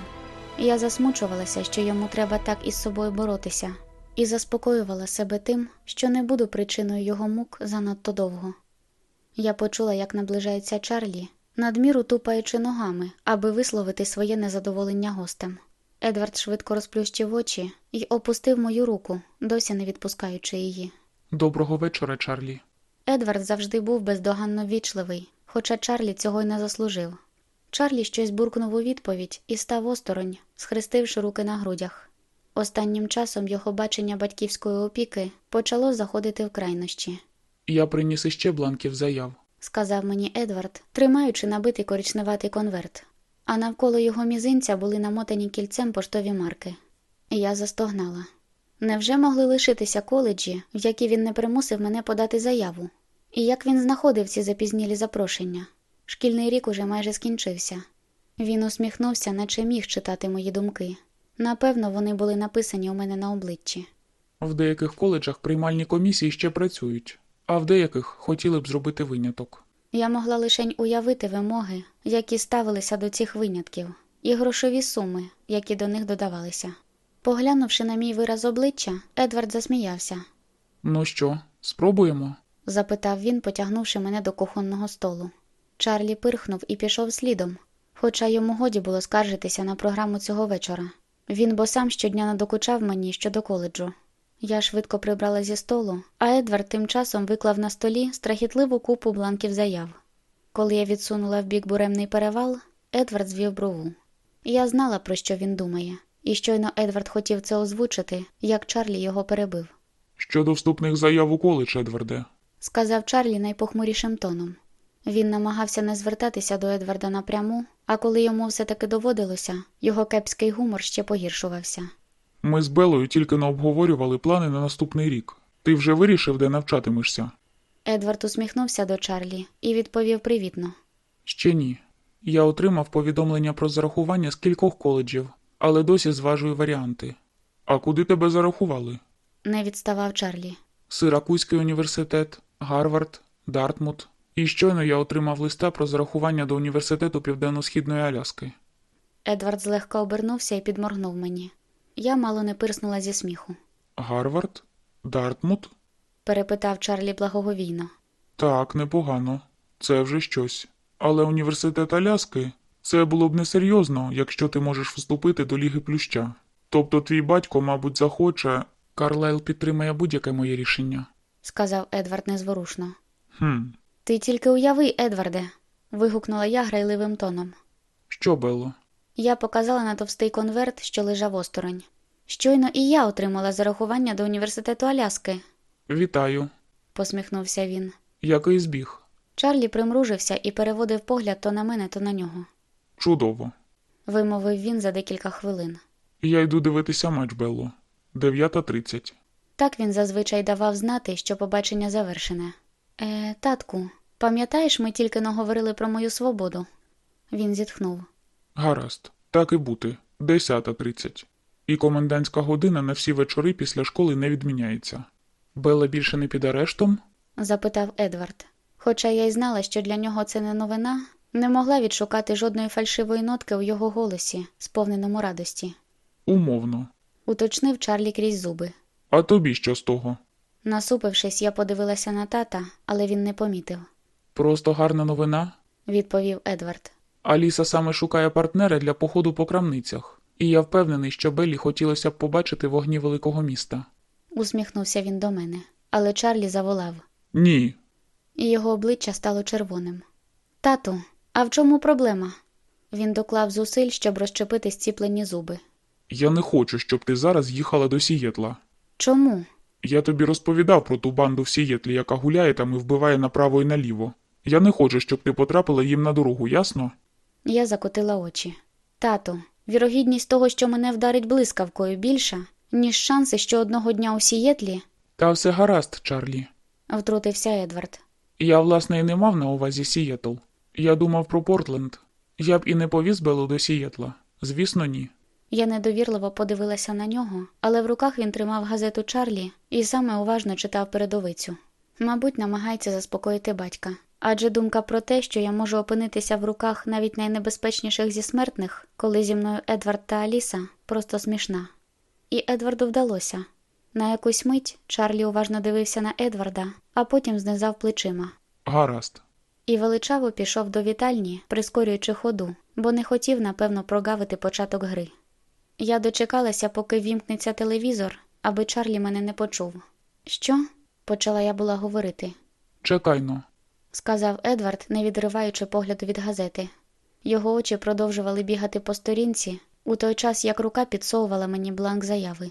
S1: Я засмучувалася, що йому треба так із собою боротися, і заспокоювала себе тим, що не буду причиною його мук занадто довго. Я почула, як наближається Чарлі, надміру тупаючи ногами, аби висловити своє незадоволення гостем. Едвард швидко розплющив очі і опустив мою руку, досі не відпускаючи її.
S2: Доброго вечора, Чарлі.
S1: Едвард завжди був бездоганно ввічливий, хоча Чарлі цього й не заслужив. Чарлі щось буркнув у відповідь і став осторонь, схрестивши руки на грудях. Останнім часом його бачення батьківської опіки почало заходити в крайнощі,
S2: Я приніс іще бланків заяв.
S1: сказав мені Едвард, тримаючи набитий коричневатий конверт, а навколо його мізинця були намотані кільцем поштові марки. Я застогнала. Невже могли лишитися коледжі, в які він не примусив мене подати заяву? І як він знаходив ці запізнілі запрошення? Шкільний рік уже майже скінчився. Він усміхнувся, наче міг читати мої думки. Напевно, вони були написані у мене на обличчі.
S2: В деяких коледжах приймальні комісії ще працюють, а в деяких хотіли б зробити виняток.
S1: Я могла лише уявити вимоги, які ставилися до цих винятків, і грошові суми, які до них додавалися. Поглянувши на мій вираз обличчя, Едвард засміявся.
S2: Ну що, спробуємо?
S1: запитав він, потягнувши мене до кухонного столу. Чарлі пирхнув і пішов слідом, хоча йому годі було скаржитися на програму цього вечора. Він бо сам щодня надокучав мені щодо коледжу. Я швидко прибрала зі столу, а Едвард тим часом виклав на столі страхітливу купу бланків заяв. Коли я відсунула в бік буремний перевал, Едвард звів брову. Я знала, про що він думає, і щойно Едвард хотів це озвучити, як Чарлі його перебив.
S2: Щодо вступних заяв у коледж, Едварде.
S1: сказав Чарлі найпохмурішим тоном. Він намагався не звертатися до Едварда напряму, а коли йому все таки доводилося, його кепський гумор ще погіршувався.
S2: Ми з Белою тільки не обговорювали плани на наступний рік. Ти вже вирішив, де навчатимешся?
S1: Едвард усміхнувся до Чарлі і відповів привітно.
S2: Ще ні. Я отримав повідомлення про зарахування з кількох коледжів, але досі зважую варіанти. А куди тебе зарахували?
S1: Не відставав Чарлі.
S2: Сиракузький університет, Гарвард, Дартмут. І щойно я отримав листа про зарахування до університету Південно-Східної Аляски.
S1: Едвард злегка обернувся і підморгнув мені. Я мало не пирснула зі сміху.
S2: Гарвард? Дартмут?
S1: Перепитав Чарлі благоговійно.
S2: Так, непогано. Це вже щось. Але університет Аляски це було б несерйозно, якщо ти можеш вступити до Ліги Плюща. Тобто твій батько, мабуть, захоче. Карлайл підтримає будь-яке моє рішення.
S1: сказав Едвард незворушно.
S2: Хм,
S1: Ти тільки уяви, Едварде. вигукнула я грайливим тоном.
S2: що, Белло?
S1: Я показала на товстий конверт, що лежав осторонь. Щойно і я отримала зарахування до університету Аляски,
S2: Вітаю.
S1: посміхнувся він.
S2: Який збіг?
S1: Чарлі примружився і переводив погляд то на мене, то на нього.
S2: Чудово.
S1: Вимовив він за декілька хвилин.
S2: Я йду дивитися матч, Белло. 9.30.
S1: Так він зазвичай давав знати, що побачення завершене. Е, татку, пам'ятаєш, ми тільки но говорили про мою свободу? Він зітхнув.
S2: Гаразд, так і бути. 10.30. І комендантська година на всі вечори після школи не відміняється. Белла більше не під арештом?
S1: запитав Едвард. Хоча я й знала, що для нього це не новина, не могла відшукати жодної фальшивої нотки у його голосі, сповненому радості.
S2: Умовно.
S1: Уточнив Чарлі крізь зуби.
S2: А тобі що з того?
S1: Насупившись, я подивилася на тата, але він не помітив,
S2: Просто гарна новина.
S1: відповів Едвард.
S2: Аліса саме шукає партнера для походу по крамницях, і я впевнений, що Беллі хотілося б побачити вогні великого міста.
S1: усміхнувся він до мене, але Чарлі заволав,
S2: Ні.
S1: і його обличчя стало червоним. Тату, а в чому проблема? Він доклав зусиль, щоб розчепити зціплені зуби.
S2: Я не хочу, щоб ти зараз їхала до Сієтла.
S1: Чому?
S2: Я тобі розповідав про ту банду в Сієтлі, яка гуляє там і вбиває направо і наліво. Я не хочу, щоб ти потрапила їм на дорогу, ясно?
S1: Я закотила очі. Тату, вірогідність того, що мене вдарить блискавкою, більша, ніж шанси, що одного дня у Сієтлі,
S2: Та все гаразд, Чарлі.
S1: втрутився Едвард.
S2: Я, власне, і не мав на увазі Сієтл. Я думав про Портленд. Я б і не повіз Белу до Сієтла. Звісно, ні.
S1: Я недовірливо подивилася на нього, але в руках він тримав газету Чарлі і саме уважно читав передовицю. Мабуть, намагається заспокоїти батька. Адже думка про те, що я можу опинитися в руках навіть найнебезпечніших зі смертних, коли зі мною Едвард та Аліса, просто смішна. І Едварду вдалося. На якусь мить Чарлі уважно дивився на Едварда, а потім знизав плечима.
S2: Гаразд.
S1: І величаво пішов до вітальні, прискорюючи ходу, бо не хотів, напевно, прогавити початок гри. Я дочекалася, поки вімкнеться телевізор, аби Чарлі мене не почув. Що? почала я була говорити,
S2: Чекайно.
S1: Сказав Едвард, не відриваючи погляду від газети. Його очі продовжували бігати по сторінці, у той час як рука підсовувала мені бланк заяви.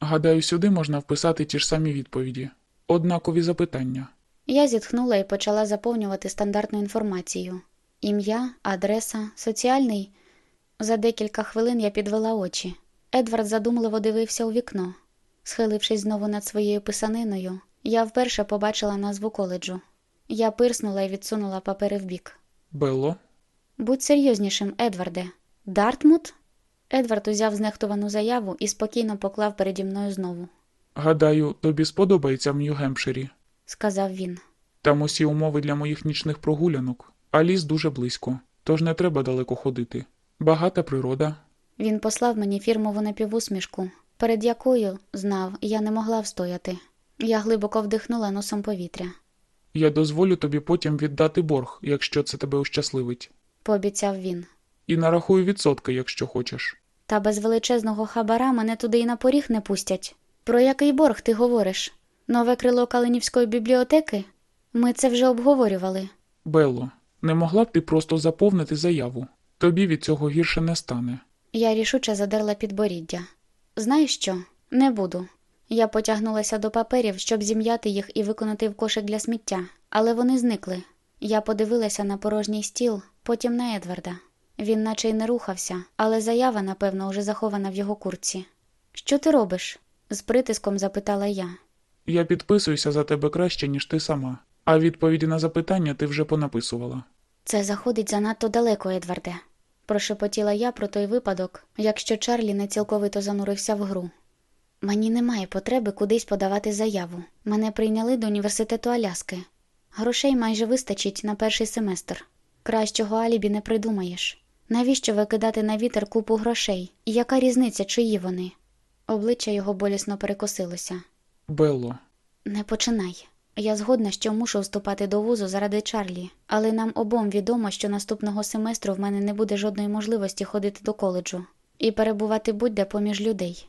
S2: Гадаю, сюди можна вписати ті ж самі відповіді. Однакові запитання.
S1: Я зітхнула і почала заповнювати стандартну інформацію: ім'я, адреса, соціальний. За декілька хвилин я підвела очі. Едвард задумливо дивився у вікно. Схилившись знову над своєю писаниною, я вперше побачила назву коледжу. Я пирснула і відсунула папери вбік.
S2: Белло?
S1: Будь серйознішим, Едварде. Дартмут? Едвард узяв знехтувану заяву і спокійно поклав переді мною знову,
S2: Гадаю, тобі сподобається в Нью-Гемпширі.
S1: сказав він.
S2: Там усі умови для моїх нічних прогулянок, а ліс дуже близько, тож не треба далеко ходити. Багата природа.
S1: Він послав мені фірмову напівусмішку, перед якою, знав, я не могла встояти. Я глибоко вдихнула носом повітря,
S2: Я дозволю тобі потім віддати борг, якщо це тебе ущасливить.
S1: пообіцяв він.
S2: І нарахую відсотки, якщо хочеш.
S1: Та без величезного хабара мене туди і на поріг не пустять. Про який борг ти говориш? Нове крило Калинівської бібліотеки? Ми це вже обговорювали.
S2: Белло, не могла б ти просто заповнити заяву? Тобі від цього гірше не стане.
S1: Я рішуче задерла підборіддя. Знаєш що? Не буду. Я потягнулася до паперів, щоб зім'яти їх і виконати в кошик для сміття, але вони зникли. Я подивилася на порожній стіл, потім на Едварда. Він наче й не рухався, але заява, напевно, уже захована в його куртці. Що ти робиш? з притиском запитала я.
S2: Я підписуюся за тебе краще, ніж ти сама, а відповіді на запитання ти вже понаписувала.
S1: Це заходить занадто далеко, Едварде, прошепотіла я про той випадок, якщо Чарлі не цілковито занурився в гру. Мені немає потреби кудись подавати заяву. Мене прийняли до університету Аляски. Грошей майже вистачить на перший семестр. Кращого алібі не придумаєш. Навіщо викидати на вітер купу грошей? І яка різниця, чиї вони? Обличчя його болісно перекосилося.
S2: Белло,
S1: Не починай. Я згодна, що мушу вступати до вузу заради Чарлі, але нам обом відомо, що наступного семестру в мене не буде жодної можливості ходити до коледжу і перебувати будь-де поміж людей.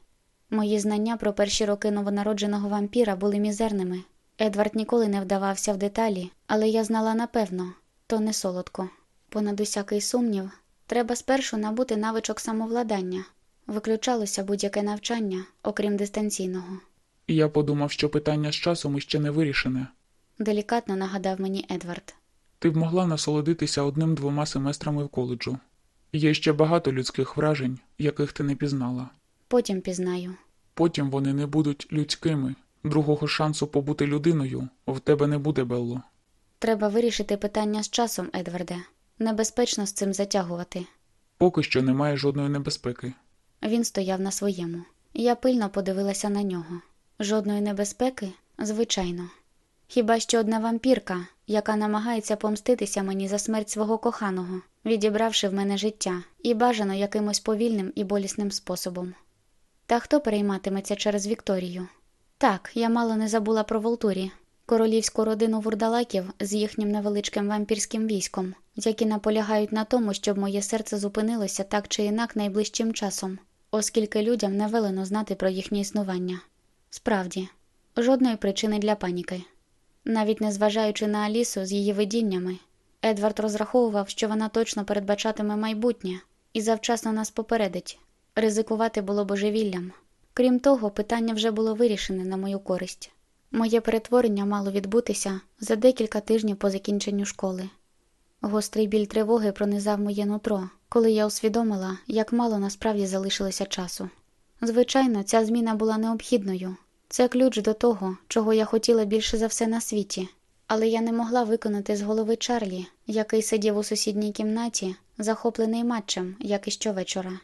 S1: Мої знання про перші роки новонародженого вампіра були мізерними. Едвард ніколи не вдавався в деталі, але я знала напевно, то не солодко. Понад усякий сумнів, треба спершу набути навичок самовладання. Виключалося будь-яке навчання, окрім дистанційного.
S2: я подумав, що питання з часом іще не вирішене.
S1: Делікатно нагадав мені Едвард.
S2: Ти б могла насолодитися одним-двома семестрами в коледжу. Є ще багато людських вражень, яких ти не пізнала.
S1: Потім пізнаю.
S2: Потім вони не будуть людськими. Другого шансу побути людиною в тебе не буде, Белло.
S1: Треба вирішити питання з часом, Едварде. Небезпечно з цим затягувати.
S2: Поки що немає жодної небезпеки.
S1: Він стояв на своєму. Я пильно подивилася на нього. Жодної небезпеки? Звичайно. Хіба що одна вампірка, яка намагається помститися мені за смерть свого коханого, відібравши в мене життя, і бажано якимось повільним і болісним способом. Та хто перейматиметься через Вікторію? Так, я мало не забула про Волтурі, королівську родину вурдалаків з їхнім невеличким вампірським військом, які наполягають на тому, щоб моє серце зупинилося так чи інак найближчим часом, оскільки людям не велено знати про їхнє існування. Справді, жодної причини для паніки. Навіть незважаючи на Алісу з її видіннями, Едвард розраховував, що вона точно передбачатиме майбутнє і завчасно нас попередить. Ризикувати було божевіллям. Крім того, питання вже було вирішене на мою користь. Моє перетворення мало відбутися за декілька тижнів по закінченню школи. Гострий біль тривоги пронизав моє нутро, коли я усвідомила, як мало насправді залишилося часу. Звичайно, ця зміна була необхідною. Це ключ до того, чого я хотіла більше за все на світі, але я не могла виконати з голови Чарлі, який сидів у сусідній кімнаті, захоплений матчем, як і щовечора,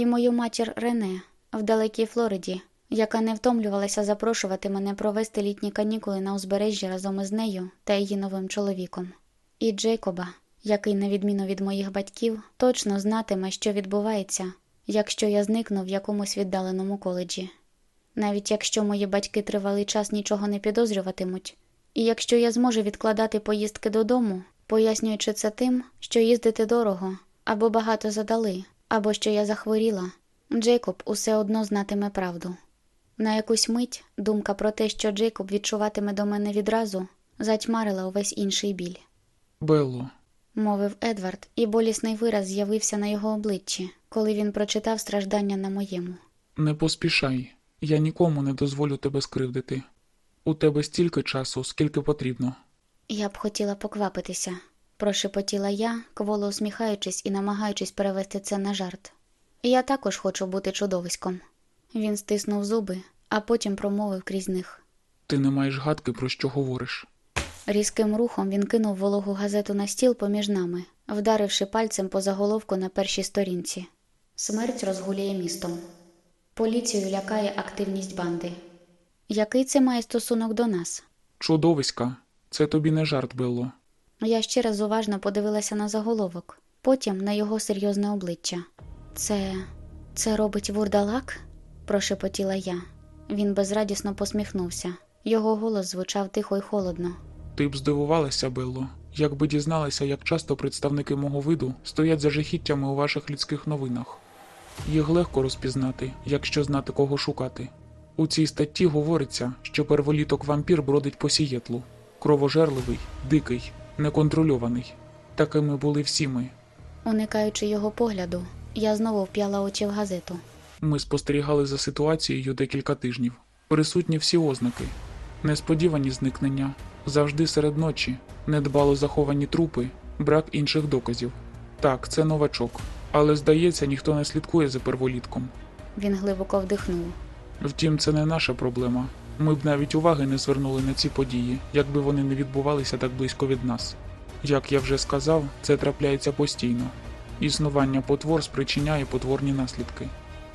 S1: і мою матір Рене в далекій Флориді, яка не втомлювалася запрошувати мене провести літні канікули на узбережжі разом із нею та її новим чоловіком, і Джейкоба, який, на відміну від моїх батьків, точно знатиме, що відбувається, якщо я зникну в якомусь віддаленому коледжі. Навіть якщо мої батьки тривалий час нічого не підозрюватимуть, і якщо я зможу відкладати поїздки додому, пояснюючи це тим, що їздити дорого, або багато задали, або що я захворіла, Джейкоб усе одно знатиме правду. На якусь мить думка про те, що Джейкоб відчуватиме до мене відразу, затьмарила увесь інший біль,
S2: Белло,
S1: мовив Едвард, і болісний вираз з'явився на його обличчі, коли він прочитав страждання на моєму.
S2: не поспішай. Я нікому не дозволю тебе скривдити. У тебе стільки часу, скільки потрібно.
S1: Я б хотіла поквапитися, прошепотіла я, кволо усміхаючись і намагаючись перевести це на жарт. Я також хочу бути чудовиськом. Він стиснув зуби, а потім промовив крізь них.
S2: Ти не маєш гадки, про що говориш.
S1: Різким рухом він кинув вологу газету на стіл поміж нами, вдаривши пальцем по заголовку на першій сторінці. Смерть розгулює містом. Поліцію лякає активність банди. Який це має стосунок до нас?
S2: Чудовиська, це тобі не жарт, Белло.
S1: Я ще раз уважно подивилася на заголовок, потім на його серйозне обличчя. Це. це робить вурдалак? прошепотіла я. Він безрадісно посміхнувся. Його голос звучав тихо й холодно.
S2: Ти б здивувалася, Белло, якби дізналася, як часто представники мого виду стоять за жахіттями у ваших людських новинах. Їх легко розпізнати, якщо знати, кого шукати. У цій статті говориться, що перволіток вампір бродить по сієтлу. Кровожерливий, дикий, неконтрольований. Такими були всі ми.
S1: Уникаючи його погляду, я знову вп'яла очі в газету.
S2: Ми спостерігали за ситуацією декілька тижнів. Присутні всі ознаки, несподівані зникнення, завжди серед ночі, недбало заховані трупи, брак інших доказів. Так, це новачок, але здається, ніхто не слідкує за перволітком.
S1: Він глибоко вдихнув.
S2: Втім, це не наша проблема. Ми б навіть уваги не звернули на ці події, якби вони не відбувалися так близько від нас. Як я вже сказав, це трапляється постійно. Існування потвор спричиняє потворні наслідки.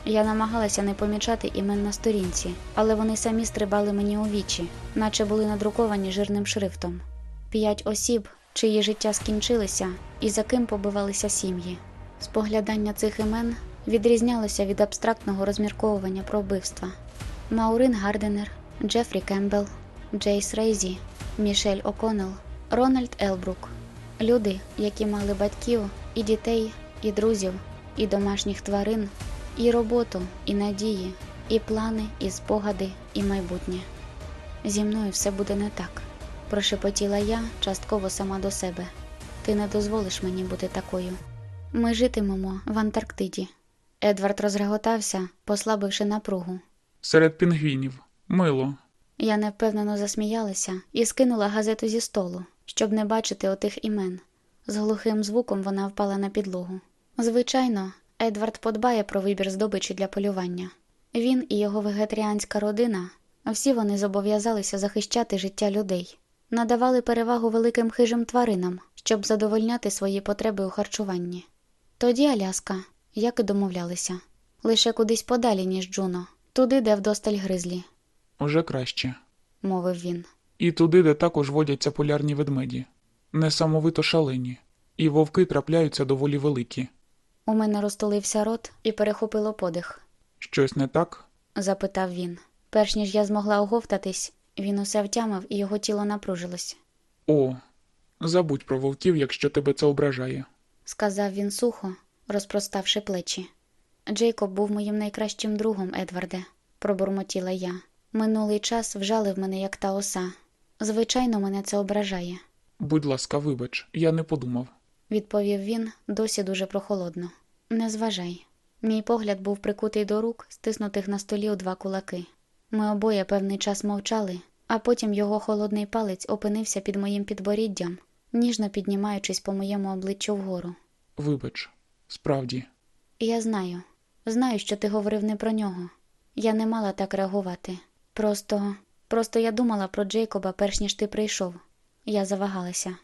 S1: Я намагалася не помічати імен на сторінці, але вони самі стрибали мені у вічі, наче були надруковані жирним шрифтом. П'ять осіб, чиї життя скінчилися і за ким побивалися сім'ї. Споглядання цих імен відрізнялося від абстрактного розмірковування про вбивства. Маурин Гарденер, Джефрі Кембл, Джейс Рейзі, Мішель О'Коннелл, Рональд Елбрук. Люди, які мали батьків, і дітей, і друзів, і домашніх тварин, і роботу, і надії, і плани, і спогади, і майбутнє. Зі мною все буде не так, прошепотіла я частково сама до себе. Ти не дозволиш мені бути такою. Ми житимемо в Антарктиді. Едвард розреготався, послабивши напругу.
S2: Серед пінгвінів. Мило.
S1: Я невпевнено засміялася і скинула газету зі столу, щоб не бачити отих імен. З глухим звуком вона впала на підлогу. Звичайно, Едвард подбає про вибір здобичі для полювання. Він і його вегетаріанська родина, всі вони зобов'язалися захищати життя людей, надавали перевагу великим хижим тваринам, щоб задовольняти свої потреби у харчуванні. Тоді Аляска, як і домовлялися, лише кудись подалі, ніж Джуно, туди, де вдосталь гризлі,
S2: Уже краще.
S1: мовив він.
S2: І туди, де також водяться полярні ведмеді. Несамовито шалені. І вовки трапляються доволі великі.
S1: У мене розтулився рот і перехопило подих,
S2: Щось не так?
S1: запитав він. Перш ніж я змогла оговтатись, він усе втямив і його тіло напружилось.
S2: О, забудь про вовків, якщо тебе це ображає.
S1: сказав він сухо, розпроставши плечі. Джейкоб був моїм найкращим другом, Едварде, пробурмотіла я. Минулий час вжалив мене, як та оса. Звичайно, мене це ображає,
S2: Будь ласка, вибач, я не подумав.
S1: відповів він досі дуже прохолодно. Не зважай. Мій погляд був прикутий до рук, стиснутих на столі у два кулаки. Ми обоє певний час мовчали, а потім його холодний палець опинився під моїм підборіддям, ніжно піднімаючись по моєму обличчю вгору.
S2: Вибач, справді,
S1: Я знаю, знаю, що ти говорив не про нього. Я не мала так реагувати. Просто, просто я думала про Джейкоба, перш ніж ти прийшов. Я завагалася.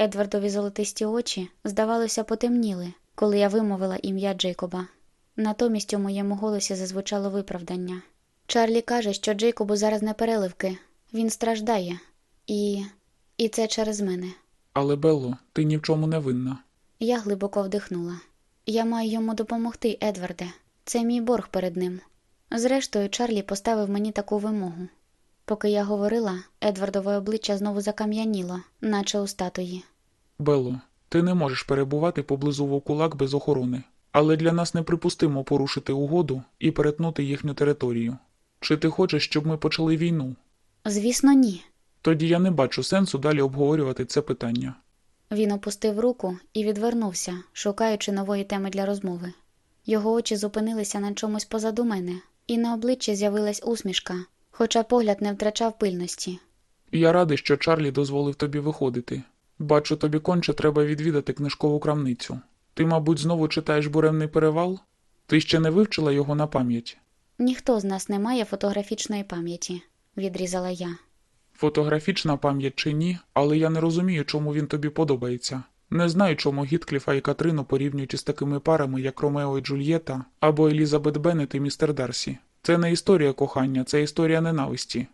S1: Едвардові золотисті очі, здавалося, потемніли, коли я вимовила ім'я Джейкоба. Натомість у моєму голосі зазвучало виправдання. Чарлі каже, що Джейкобу зараз не переливки, він страждає, і. і це через мене.
S2: але Белло, ти ні в чому не винна.
S1: Я глибоко вдихнула. Я маю йому допомогти, Едварде. Це мій борг перед ним. Зрештою, Чарлі поставив мені таку вимогу. Поки я говорила, Едвардове обличчя знову закам'яніло, наче у статуї.
S2: Белло, ти не можеш перебувати поблизу вовкулак без охорони, але для нас неприпустимо порушити угоду і перетнути їхню територію. Чи ти хочеш, щоб ми почали війну?
S1: Звісно, ні.
S2: Тоді я не бачу сенсу далі обговорювати це питання.
S1: Він опустив руку і відвернувся, шукаючи нової теми для розмови. Його очі зупинилися на чомусь позаду мене, і на обличчі з'явилась усмішка, хоча погляд не втрачав пильності.
S2: Я радий, що Чарлі дозволив тобі виходити. Бачу, тобі конче треба відвідати книжкову крамницю. Ти, мабуть, знову читаєш буремний перевал? Ти ще не вивчила його на пам'ять?
S1: Ніхто з нас не має фотографічної пам'яті, відрізала я.
S2: Фотографічна пам'ять чи ні, але я не розумію, чому він тобі подобається. Не знаю, чому Гіткліфа і Катрину порівнюють із такими парами, як Ромео і Джульєта або Елізабет Беннет і містер Дарсі. Це не історія кохання, це історія ненависті.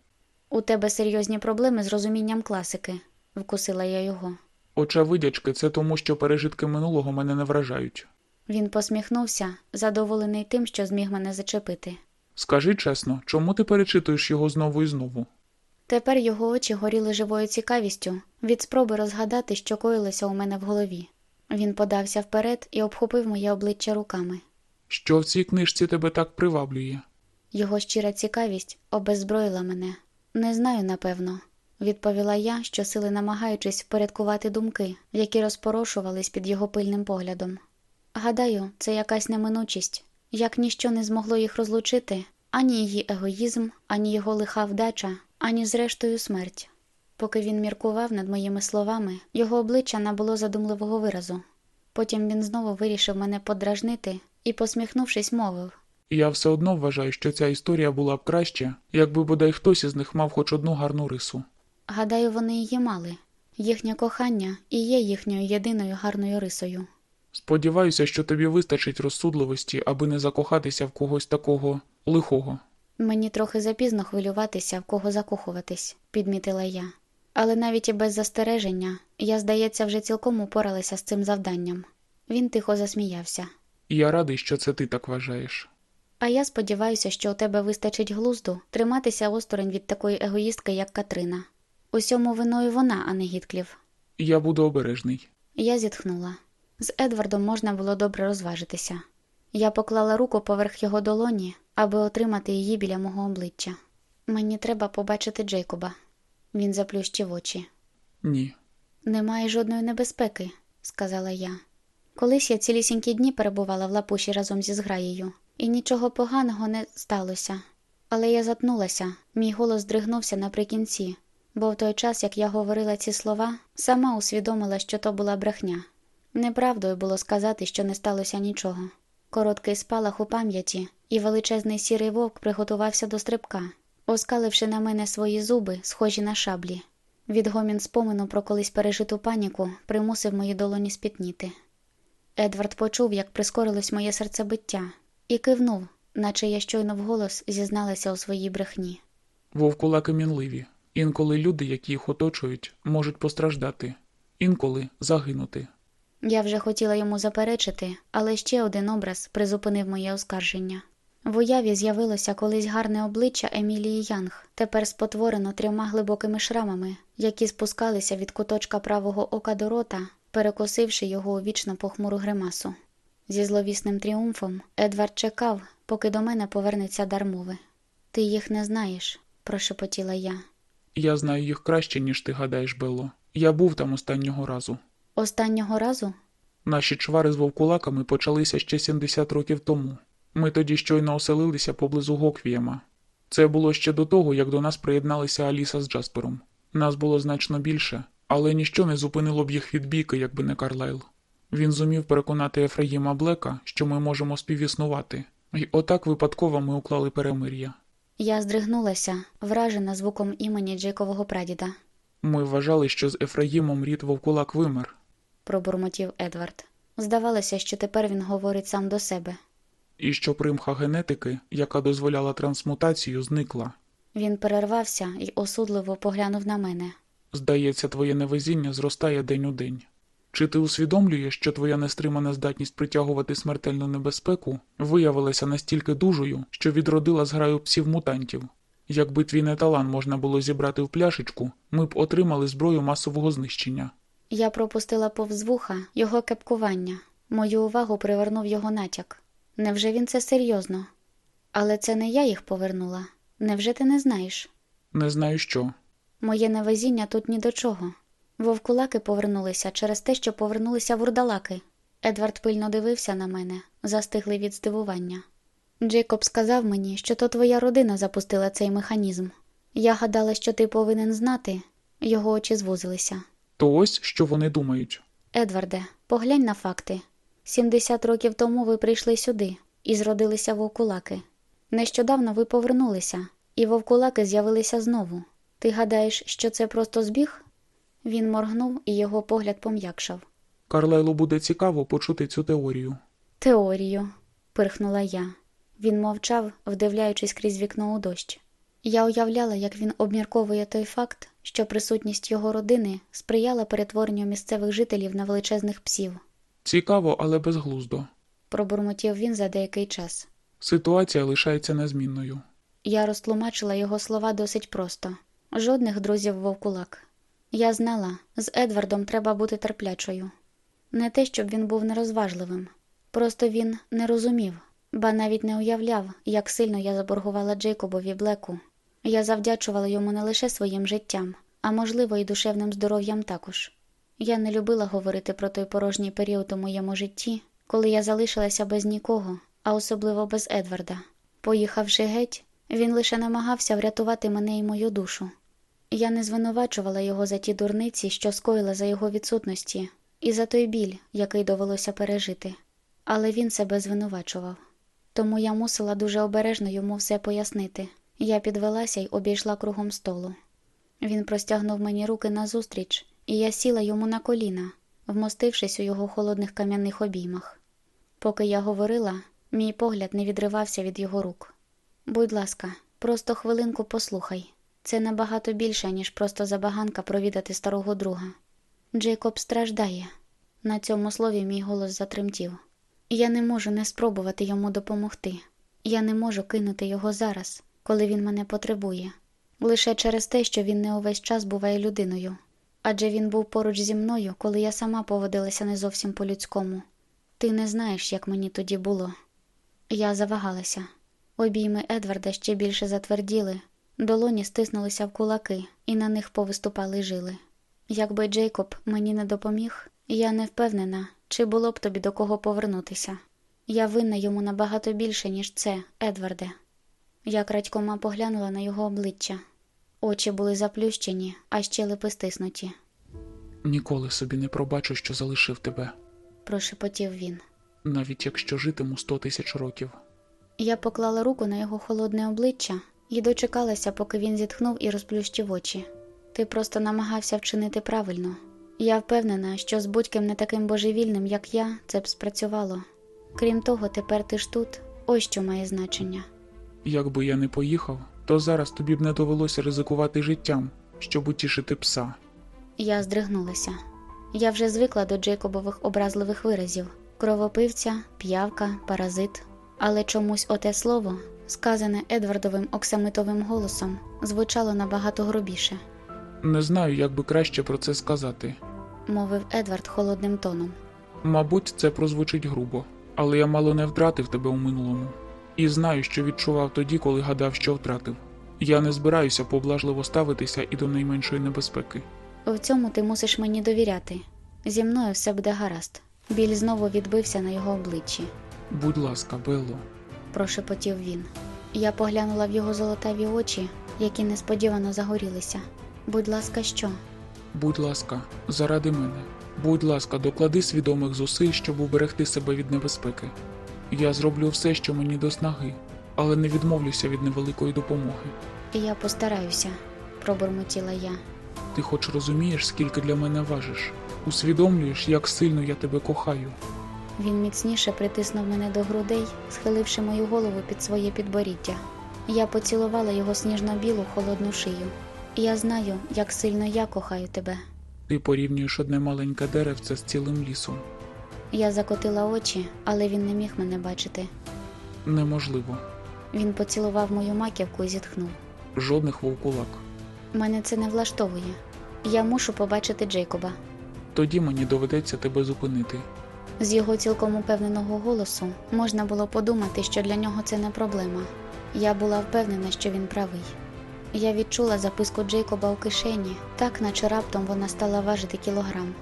S1: У тебе серйозні проблеми з розумінням класики, вкусила я його.
S2: Очевидячки, це тому, що пережитки минулого мене не вражають.
S1: Він посміхнувся, задоволений тим, що зміг мене зачепити.
S2: Скажи чесно, чому ти перечитуєш його знову і знову?
S1: Тепер його очі горіли живою цікавістю від спроби розгадати, що коїлося у мене в голові. Він подався вперед і обхопив моє обличчя руками.
S2: Що в цій книжці тебе так приваблює?
S1: Його щира цікавість обеззброїла мене. Не знаю, напевно, відповіла я, щосили намагаючись впорядкувати думки, які розпорошувались під його пильним поглядом. Гадаю, це якась неминучість, як ніщо не змогло їх розлучити, ані її егоїзм, ані його лиха вдача, ані зрештою смерть. Поки він міркував над моїми словами, його обличчя набуло задумливого виразу. Потім він знову вирішив мене подражнити і, посміхнувшись, мовив
S2: Я все одно вважаю, що ця історія була б краще, якби бодай хтось із них мав хоч одну гарну рису.
S1: Гадаю, вони її мали. Їхнє кохання і є їхньою єдиною гарною рисою.
S2: Сподіваюся, що тобі вистачить розсудливості, аби не закохатися в когось такого лихого.
S1: Мені трохи запізно хвилюватися, в кого закохуватись, підмітила я. Але навіть і без застереження я, здається, вже цілком упоралася з цим завданням. Він тихо засміявся.
S2: Я радий, що це ти так вважаєш.
S1: А я сподіваюся, що у тебе вистачить глузду триматися осторонь від такої егоїстки, як Катрина. Усьому виною вона, а не Гітклів.
S2: Я буду обережний.
S1: Я зітхнула. З Едвардом можна було добре розважитися. Я поклала руку поверх його долоні, аби отримати її біля мого обличчя. Мені треба побачити Джейкоба. Він заплющив очі.
S2: Ні.
S1: Немає жодної небезпеки, сказала я. Колись я цілісінькі дні перебувала в лапуші разом зі зграєю, і нічого поганого не сталося. Але я затнулася, мій голос здригнувся наприкінці, бо в той час, як я говорила ці слова, сама усвідомила, що то була брехня. Неправдою було сказати, що не сталося нічого. Короткий спалах у пам'яті, і величезний сірий вовк приготувався до стрибка, оскаливши на мене свої зуби, схожі на шаблі. Відгомін спомину про колись пережиту паніку примусив мої долоні спітніти. Едвард почув, як прискорилось моє серцебиття, і кивнув, наче я щойно вголос зізналася у своїй брехні.
S2: Вовкулаки мінливі. Інколи люди, які їх оточують, можуть постраждати, інколи загинути.
S1: Я вже хотіла йому заперечити, але ще один образ призупинив моє оскарження. В уяві з'явилося колись гарне обличчя Емілії Янг, тепер спотворено трьома глибокими шрамами, які спускалися від куточка правого ока до рота, перекосивши його у вічно похмуру гримасу. Зі зловісним тріумфом Едвард чекав, поки до мене повернеться дар мови. Ти їх не знаєш, прошепотіла я.
S2: Я знаю їх краще, ніж ти гадаєш, Белло. Я був там останнього разу.
S1: Останнього разу?
S2: Наші чвари з вовкулаками почалися ще 70 років тому. Ми тоді щойно оселилися поблизу Гоквієма. Це було ще до того, як до нас приєдналися Аліса з Джаспером. Нас було значно більше, але ніщо не зупинило б їх від бійки, якби не Карлайл. Він зумів переконати Ефраїма Блека, що ми можемо співіснувати, і отак випадково ми уклали перемир'я.
S1: Я здригнулася, вражена звуком імені Джейкового прадіда,
S2: Ми вважали, що з Ефраїмом рід вовкулак вимер,
S1: пробурмотів Едвард. Здавалося, що тепер він говорить сам до себе.
S2: і що примха генетики, яка дозволяла трансмутацію, зникла.
S1: Він перервався і осудливо поглянув на мене.
S2: Здається, твоє невезіння зростає день у день. Чи ти усвідомлюєш, що твоя нестримана здатність притягувати смертельну небезпеку виявилася настільки дужою, що відродила зграю псів мутантів? Якби твій неталан можна було зібрати в пляшечку, ми б отримали зброю масового знищення.
S1: Я пропустила повз вуха його кепкування. Мою увагу привернув його натяк. Невже він це серйозно? Але це не я їх повернула. Невже ти не знаєш?
S2: Не знаю що.
S1: Моє невезіння тут ні до чого. Вовкулаки повернулися через те, що повернулися вурдалаки. Едвард пильно дивився на мене, застиглий від здивування. Джейкоб сказав мені, що то твоя родина запустила цей механізм. Я гадала, що ти повинен знати. Його очі звузилися.
S2: То ось що вони думають.
S1: Едварде, поглянь на факти. 70 років тому ви прийшли сюди і зродилися вовкулаки. Нещодавно ви повернулися, і вовкулаки з'явилися знову. Ти гадаєш, що це просто збіг? Він моргнув, і його погляд пом'якшав.
S2: Карлайлу буде цікаво почути цю теорію.
S1: Теорію, пирхнула я. Він мовчав, вдивляючись крізь вікно у дощ. Я уявляла, як він обмірковує той факт, що присутність його родини сприяла перетворенню місцевих жителів на величезних псів.
S2: Цікаво, але безглуздо.
S1: Пробурмотів він за деякий час.
S2: Ситуація лишається незмінною.
S1: Я розтлумачила його слова досить просто жодних друзів вовкулак. Я знала, з Едвардом треба бути терплячою. Не те, щоб він був нерозважливим, просто він не розумів, ба навіть не уявляв, як сильно я заборгувала Джейкобові Блеку. Я завдячувала йому не лише своїм життям, а можливо, і душевним здоров'ям також. Я не любила говорити про той порожній період у моєму житті, коли я залишилася без нікого, а особливо без Едварда. Поїхавши геть, він лише намагався врятувати мене і мою душу. Я не звинувачувала його за ті дурниці, що скоїла за його відсутності, і за той біль, який довелося пережити. Але він себе звинувачував. Тому я мусила дуже обережно йому все пояснити. Я підвелася й обійшла кругом столу. Він простягнув мені руки назустріч, і я сіла йому на коліна, вмостившись у його холодних кам'яних обіймах. Поки я говорила, мій погляд не відривався від його рук. Будь ласка, просто хвилинку послухай. Це набагато більше, ніж просто забаганка провідати старого друга. Джейкоб страждає. На цьому слові мій голос затремтів. Я не можу не спробувати йому допомогти. Я не можу кинути його зараз, коли він мене потребує, лише через те, що він не увесь час буває людиною. Адже він був поруч зі мною, коли я сама поводилася не зовсім по-людському. Ти не знаєш, як мені тоді було. Я завагалася. Обійми Едварда ще більше затверділи, долоні стиснулися в кулаки, і на них повиступали жили. Якби Джейкоб мені не допоміг, я не впевнена, чи було б тобі до кого повернутися. Я винна йому набагато більше, ніж це, Едварде. Я крадькома поглянула на його обличчя. Очі були заплющені, а щелепи стиснуті,
S2: Ніколи собі не пробачу, що залишив тебе,
S1: прошепотів він.
S2: навіть якщо житиму сто тисяч років.
S1: Я поклала руку на його холодне обличчя і дочекалася, поки він зітхнув і розплющив очі. Ти просто намагався вчинити правильно. Я впевнена, що з будь-ким не таким божевільним, як я, це б спрацювало. Крім того, тепер ти ж тут, ось що має значення.
S2: Якби я не поїхав, то зараз тобі б не довелося ризикувати життям, щоб утішити пса.
S1: Я здригнулася. Я вже звикла до Джейкобових образливих виразів кровопивця, п'явка, паразит. Але чомусь оте слово, сказане Едвардовим оксамитовим голосом, звучало набагато грубіше,
S2: Не знаю, як би краще про це сказати.
S1: мовив Едвард холодним тоном.
S2: Мабуть, це прозвучить грубо, але я мало не втратив тебе у минулому. І знаю, що відчував тоді, коли гадав, що втратив. Я не збираюся поблажливо ставитися і до найменшої небезпеки.
S1: В цьому ти мусиш мені довіряти. Зі мною все буде гаразд. Біль знову відбився на його обличчі.
S2: Будь ласка, Белло,
S1: прошепотів він. Я поглянула в його золотаві очі, які несподівано загорілися. Будь ласка, що?
S2: будь ласка, заради мене. Будь ласка, доклади свідомих зусиль, щоб уберегти себе від небезпеки. Я зроблю все, що мені до снаги, але не відмовлюся від невеликої допомоги.
S1: Я постараюся, пробурмотіла я.
S2: Ти хоч розумієш, скільки для мене важиш? Усвідомлюєш, як сильно я тебе кохаю.
S1: Він міцніше притиснув мене до грудей, схиливши мою голову під своє підборіддя. Я поцілувала його сніжно-білу холодну шию. Я знаю, як сильно я кохаю тебе.
S2: Ти порівнюєш одне маленьке деревце з цілим лісом.
S1: Я закотила очі, але він не міг мене бачити.
S2: Неможливо.
S1: Він поцілував мою маківку і зітхнув.
S2: Жодних вовкулак.
S1: Мене це не влаштовує. Я мушу побачити Джейкоба.
S2: Тоді мені доведеться тебе зупинити.
S1: З його цілком упевненого голосу можна було подумати, що для нього це не проблема. Я була впевнена, що він правий. Я відчула записку Джейкоба у кишені, так наче раптом вона стала важити кілограм.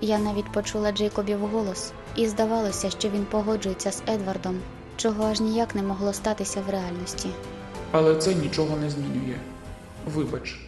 S1: Я навіть почула Джейкобів голос, і здавалося, що він погоджується з Едвардом, чого аж ніяк не могло статися в реальності.
S2: Але це нічого не змінює. Вибач,